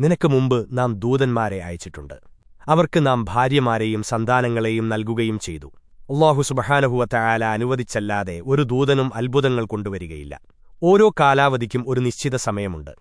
നിനക്ക് മുമ്പ് നാം ദൂതന്മാരെ അയച്ചിട്ടുണ്ട്. അവർക്ക് നാം ഭാര്യമാരെയും സന്താനങ്ങളെയും നൽകുകയും ചെയ്തു. അള്ളാഹു സുബഹാനഹുവത്തയാല അനുവദിച്ചല്ലാതെ ഒരു ദൂതനും അത്ഭുതങ്ങൾ കൊണ്ടുവരികയില്ല. ഓരോ കാലാവധിക്കും ഒരു നിശ്ചിത സമയമുണ്ട്.